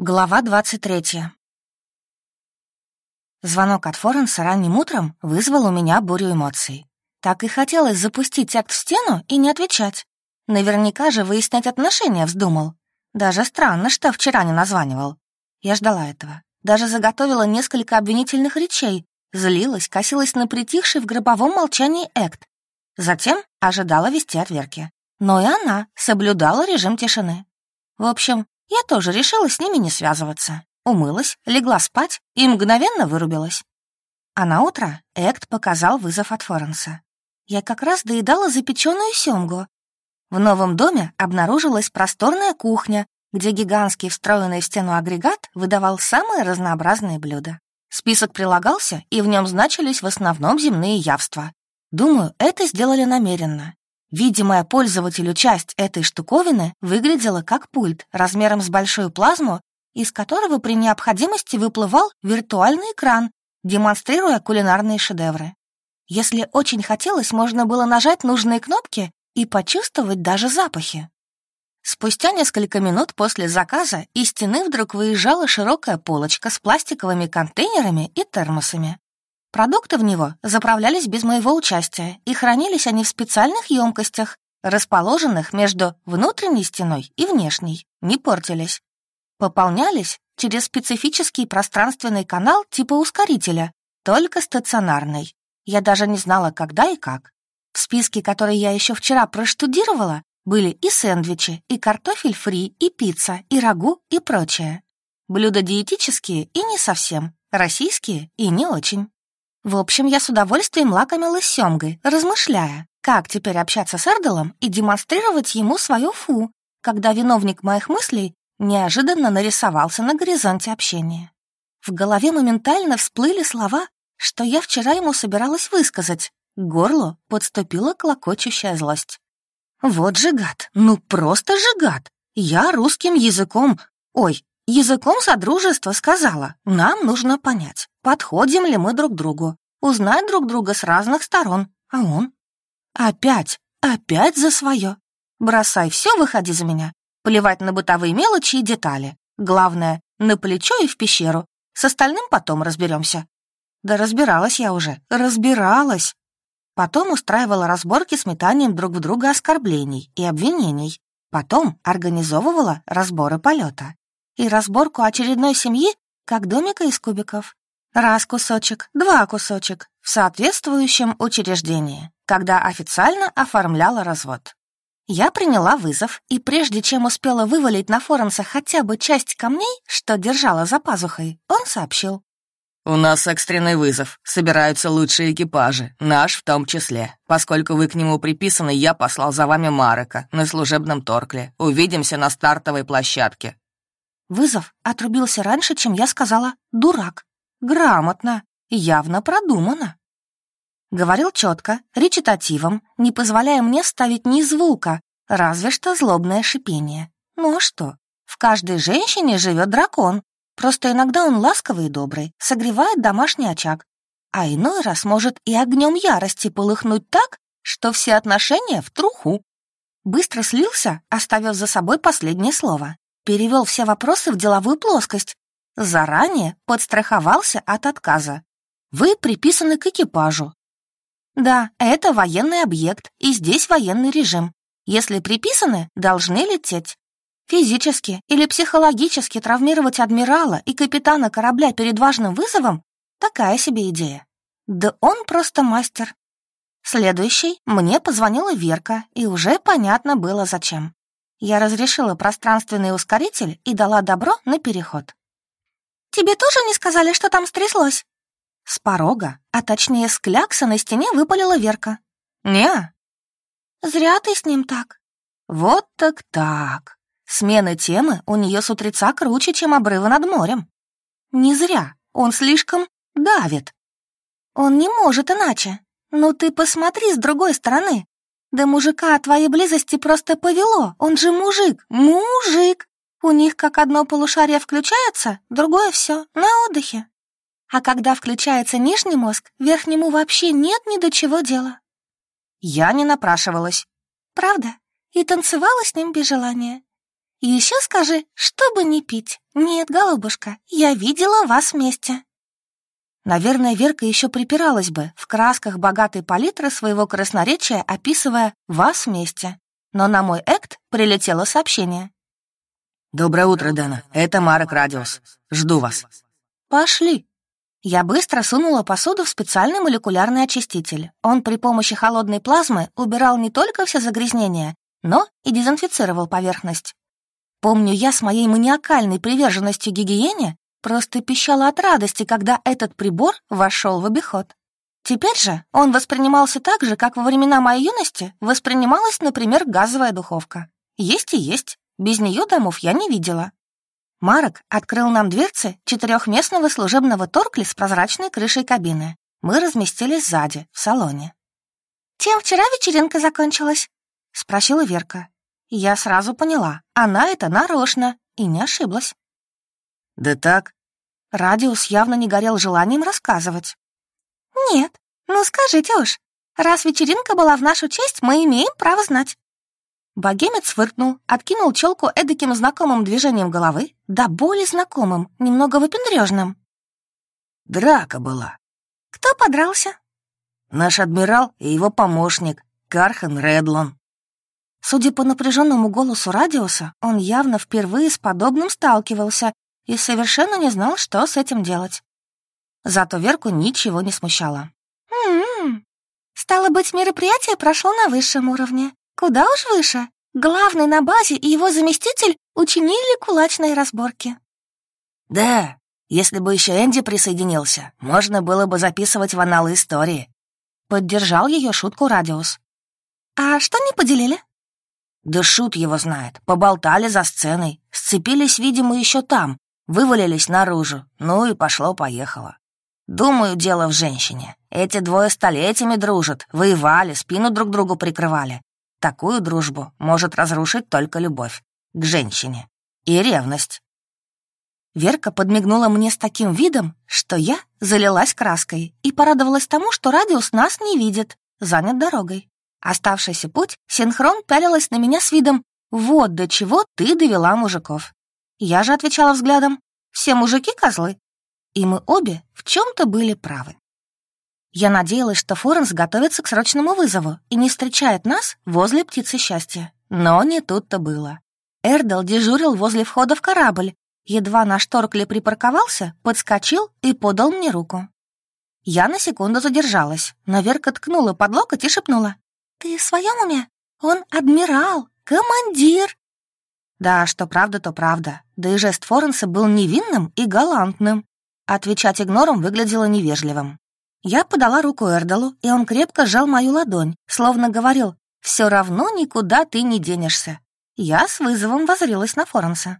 Глава 23. Звонок от Форенса ранним утром вызвал у меня бурю эмоций. Так и хотелось запустить акт в стену и не отвечать. Наверняка же выяснять отношения вздумал. Даже странно, что вчера не названивал. Я ждала этого. Даже заготовила несколько обвинительных речей, злилась, косилась на притихший в гробовом молчании Экт. Затем ожидала вести от Верки. Но и она соблюдала режим тишины. В общем, я тоже решила с ними не связываться. Умылась, легла спать и мгновенно вырубилась. А на утро Экт показал вызов от Форенса. Я как раз доедала запеченную семгу. В новом доме обнаружилась просторная кухня, где гигантский встроенный в стену агрегат выдавал самые разнообразные блюда. Список прилагался, и в нем значились в основном земные явства. Думаю, это сделали намеренно. Видимая пользователю часть этой штуковины выглядела как пульт размером с большую плазму, из которого при необходимости выплывал виртуальный экран, демонстрируя кулинарные шедевры. Если очень хотелось, можно было нажать нужные кнопки и почувствовать даже запахи. Спустя несколько минут после заказа из стены вдруг выезжала широкая полочка с пластиковыми контейнерами и термосами. Продукты в него заправлялись без моего участия, и хранились они в специальных емкостях, расположенных между внутренней стеной и внешней, не портились. Пополнялись через специфический пространственный канал типа ускорителя, только стационарный. Я даже не знала, когда и как. В списке, который я еще вчера проштудировала, были и сэндвичи, и картофель фри, и пицца, и рагу, и прочее. Блюда диетические и не совсем, российские и не очень. В общем, я с удовольствием лакомилась семгой, размышляя, как теперь общаться с Эрделом и демонстрировать ему свою фу, когда виновник моих мыслей неожиданно нарисовался на горизонте общения. В голове моментально всплыли слова, что я вчера ему собиралась высказать. К горлу подступила клокочущая злость. Вот же гад, ну просто же гад. Я русским языком, ой, языком содружества сказала, нам нужно понять, подходим ли мы друг другу, узнать друг друга с разных сторон, а он? Опять, опять за свое. Бросай все, выходи за меня. Плевать на бытовые мелочи и детали. Главное, на плечо и в пещеру. С остальным потом разберемся. Да разбиралась я уже, разбиралась. Потом устраивала разборки с метанием друг в друга оскорблений и обвинений. Потом организовывала разборы полета. И разборку очередной семьи, как домика из кубиков. Раз кусочек, два кусочек, в соответствующем учреждении, когда официально оформляла развод. Я приняла вызов, и прежде чем успела вывалить на Форенса хотя бы часть камней, что держала за пазухой, он сообщил. «У нас экстренный вызов. Собираются лучшие экипажи, наш в том числе. Поскольку вы к нему приписаны, я послал за вами Марека на служебном торкле. Увидимся на стартовой площадке». Вызов отрубился раньше, чем я сказала «дурак». Грамотно, явно продумано. Говорил четко, речитативом, не позволяя мне ставить ни звука, разве что злобное шипение. Ну а что? В каждой женщине живет дракон. Просто иногда он ласковый и добрый, согревает домашний очаг. А иной раз может и огнем ярости полыхнуть так, что все отношения в труху. Быстро слился, оставив за собой последнее слово. Перевел все вопросы в деловую плоскость, Заранее подстраховался от отказа. Вы приписаны к экипажу. Да, это военный объект, и здесь военный режим. Если приписаны, должны лететь. Физически или психологически травмировать адмирала и капитана корабля перед важным вызовом — такая себе идея. Да он просто мастер. Следующий мне позвонила Верка, и уже понятно было зачем. Я разрешила пространственный ускоритель и дала добро на переход. «Тебе тоже не сказали, что там стряслось?» С порога, а точнее с клякса на стене выпалила Верка. «Не». «Зря ты с ним так». «Вот так так. Смена темы у нее с утреца круче, чем обрывы над морем. Не зря, он слишком давит. Он не может иначе. Ну ты посмотри с другой стороны. Да мужика от твоей близости просто повело, он же мужик, мужик. У них как одно полушарие включается, другое все на отдыхе. А когда включается нижний мозг, верхнему вообще нет ни до чего дела. Я не напрашивалась. Правда? И танцевала с ним без желания. Еще скажи, чтобы не пить. Нет, голубушка, я видела вас вместе. Наверное, Верка еще припиралась бы в красках богатой палитры своего красноречия, описывая «вас вместе». Но на мой экт прилетело сообщение. «Доброе утро, Дэна. Это Марек Радиус. Жду вас». «Пошли». Я быстро сунула посуду в специальный молекулярный очиститель. Он при помощи холодной плазмы убирал не только все загрязнения, но и дезинфицировал поверхность. Помню, я с моей маниакальной приверженностью гигиене просто пищала от радости, когда этот прибор вошел в обиход. Теперь же он воспринимался так же, как во времена моей юности воспринималась, например, газовая духовка. Есть и есть, без нее домов я не видела. Марок открыл нам дверцы четырехместного служебного торкли с прозрачной крышей кабины. Мы разместились сзади, в салоне. «Чем вчера вечеринка закончилась?» — спросила Верка. Я сразу поняла, она это нарочно, и не ошиблась. «Да так». Радиус явно не горел желанием рассказывать. «Нет, ну скажите уж, раз вечеринка была в нашу честь, мы имеем право знать». Богемец фыркнул, откинул челку эдаким знакомым движением головы, да более знакомым, немного выпендрежным. Драка была. Кто подрался? Наш адмирал и его помощник, Кархан Редлон. Судя по напряженному голосу Радиуса, он явно впервые с подобным сталкивался и совершенно не знал, что с этим делать. Зато Верку ничего не смущало. «М-м-м. Стало быть, мероприятие прошло на высшем уровне. Куда уж выше. Главный на базе и его заместитель учинили кулачные разборки. Да, если бы еще Энди присоединился, можно было бы записывать в аналы истории. Поддержал ее шутку Радиус. А что не поделили? Да шут его знает. Поболтали за сценой. Сцепились, видимо, еще там. Вывалились наружу. Ну и пошло-поехало. Думаю, дело в женщине. Эти двое столетиями дружат, воевали, спину друг другу прикрывали. Такую дружбу может разрушить только любовь к женщине и ревность. Верка подмигнула мне с таким видом, что я залилась краской и порадовалась тому, что радиус нас не видит, занят дорогой. Оставшийся путь синхрон пялилась на меня с видом «Вот до чего ты довела мужиков». Я же отвечала взглядом «Все мужики козлы». И мы обе в чем-то были правы. Я надеялась, что Форенс готовится к срочному вызову и не встречает нас возле птицы счастья. Но не тут-то было. Эрдл дежурил возле входа в корабль. Едва наш Торкли припарковался, подскочил и подал мне руку. Я на секунду задержалась, но Верка ткнула под локоть и шепнула. «Ты в своем уме? Он адмирал, командир!» Да, что правда, то правда. Да и жест Форенса был невинным и галантным. Отвечать игнором выглядело невежливым. Я подала руку Эрдалу, и он крепко сжал мою ладонь, словно говорил «Все равно никуда ты не денешься». Я с вызовом возрилась на Форенса.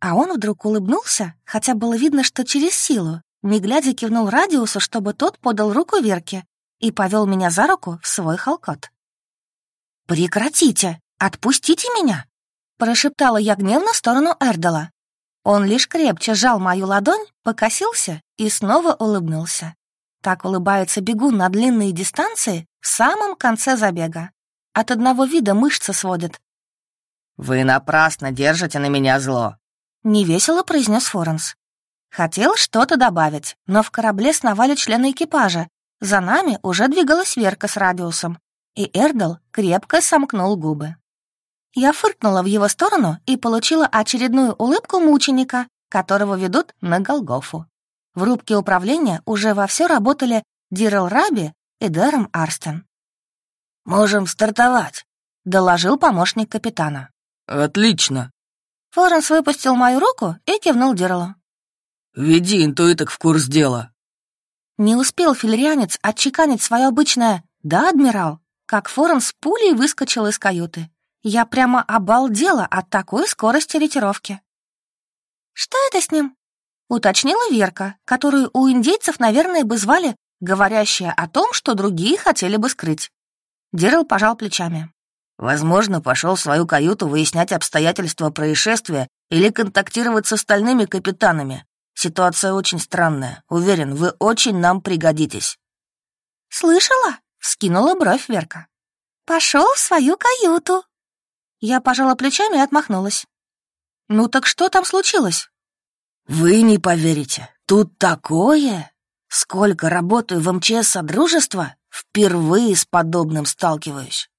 А он вдруг улыбнулся, хотя было видно, что через силу, не глядя кивнул Радиусу, чтобы тот подал руку Верке и повел меня за руку в свой халкот. «Прекратите! Отпустите меня!» Прошептала я гневно в сторону Эрдала. Он лишь крепче сжал мою ладонь, покосился и снова улыбнулся. Так улыбается бегун на длинные дистанции в самом конце забега. От одного вида мышцы сводит. «Вы напрасно держите на меня зло», — невесело произнес Форенс. Хотел что-то добавить, но в корабле сновали члены экипажа. За нами уже двигалась Верка с радиусом, и Эрдл крепко сомкнул губы. Я фыркнула в его сторону и получила очередную улыбку мученика, которого ведут на Голгофу. В рубке управления уже вовсю работали Дирел Раби и Дэром Арстен. «Можем стартовать», — доложил помощник капитана. «Отлично». Форенс выпустил мою руку и кивнул Дирелу. «Веди интуиток в курс дела». Не успел филерианец отчеканить свое обычное «да, адмирал», как Форенс пулей выскочил из каюты. Я прямо обалдела от такой скорости ретировки. «Что это с ним?» уточнила Верка, которую у индейцев, наверное, бы звали говорящая о том, что другие хотели бы скрыть. Дирл пожал плечами. Возможно, пошел в свою каюту выяснять обстоятельства происшествия или контактировать с остальными капитанами. Ситуация очень странная. Уверен, вы очень нам пригодитесь. «Слышала?» — вскинула бровь Верка. «Пошел в свою каюту». Я пожала плечами и отмахнулась. Ну так что там случилось? Вы не поверите, тут такое! Сколько работаю в МЧС Содружества, впервые с подобным сталкиваюсь.